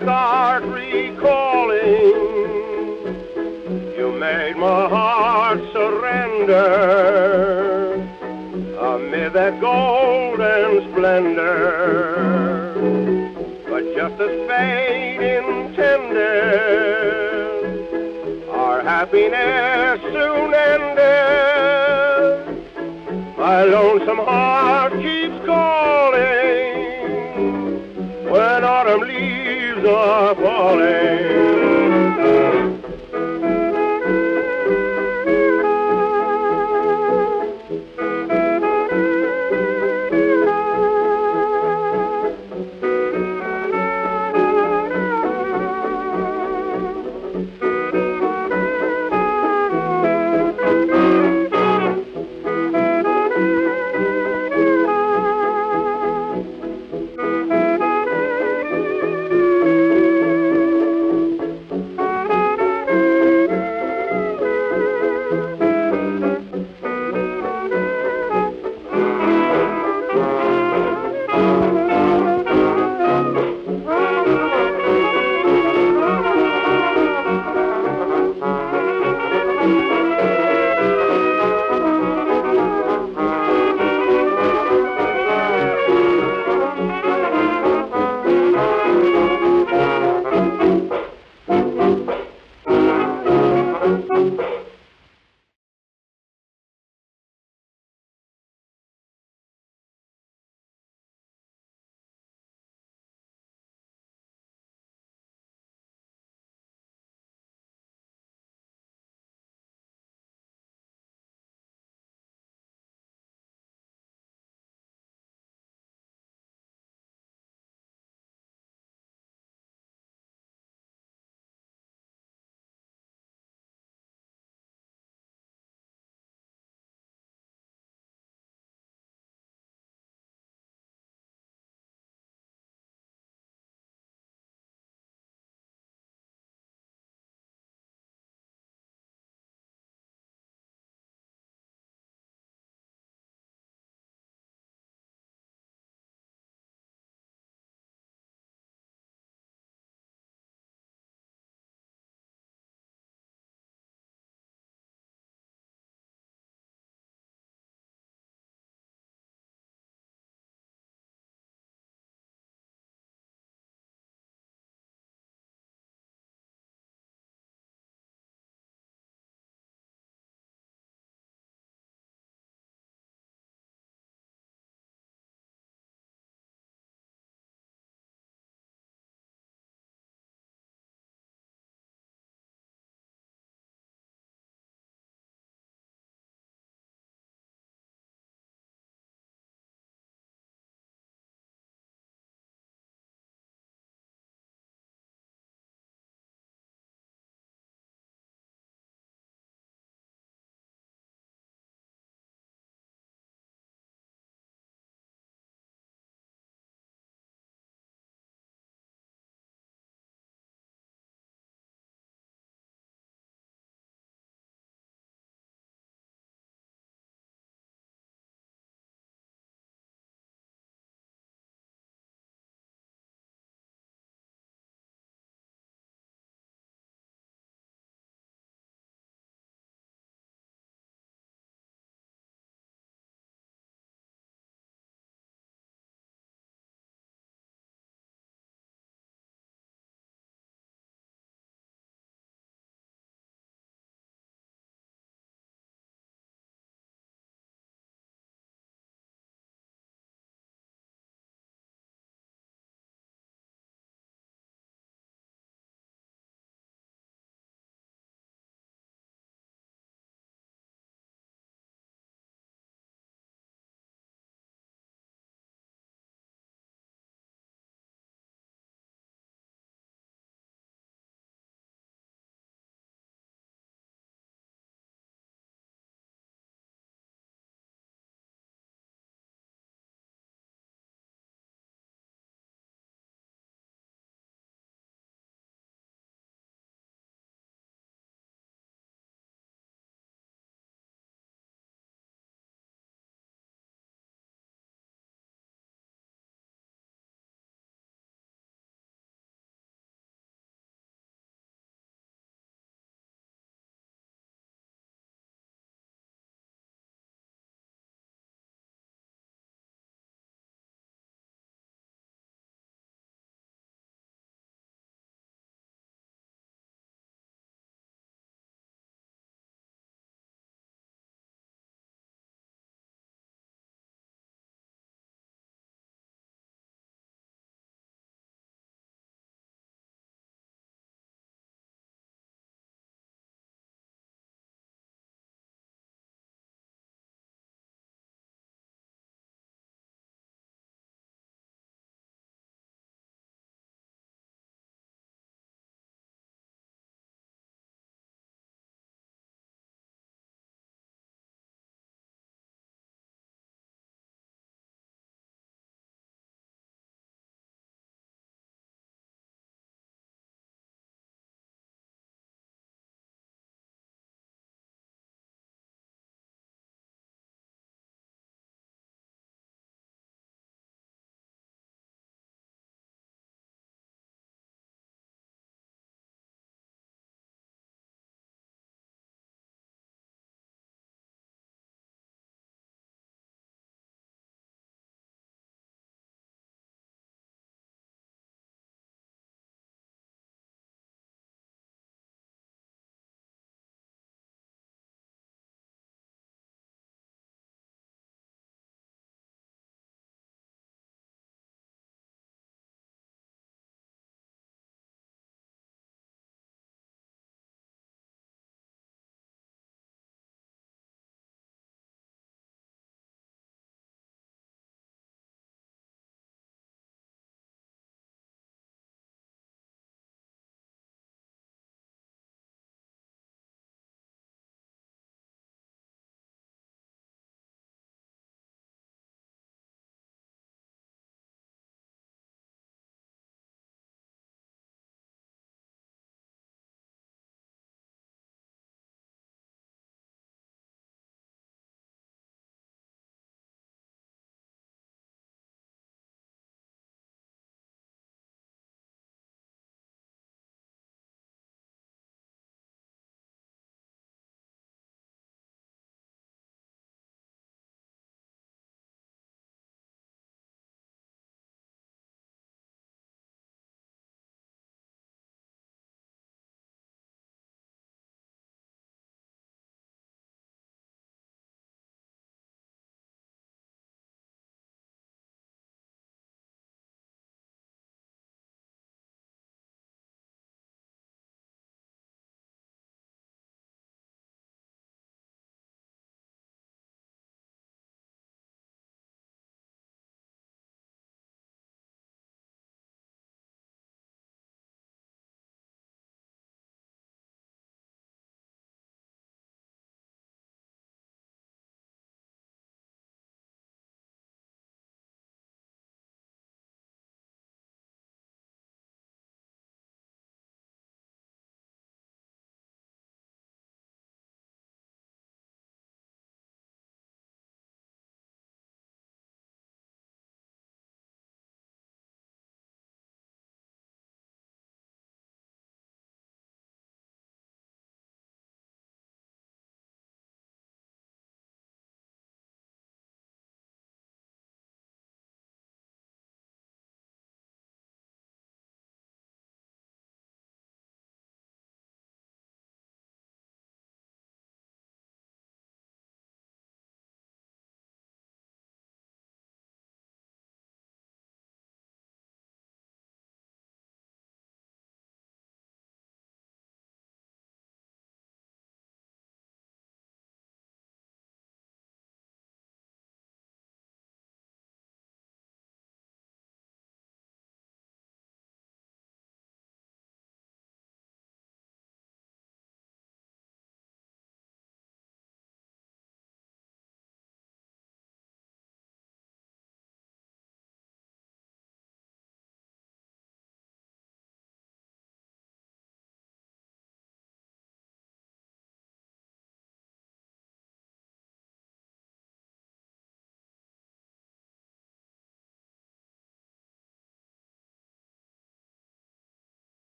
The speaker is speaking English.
start recalling, you made my heart surrender amid that golden splendor. But just as fate intended, our happiness soon ended. My lonesome heart falling.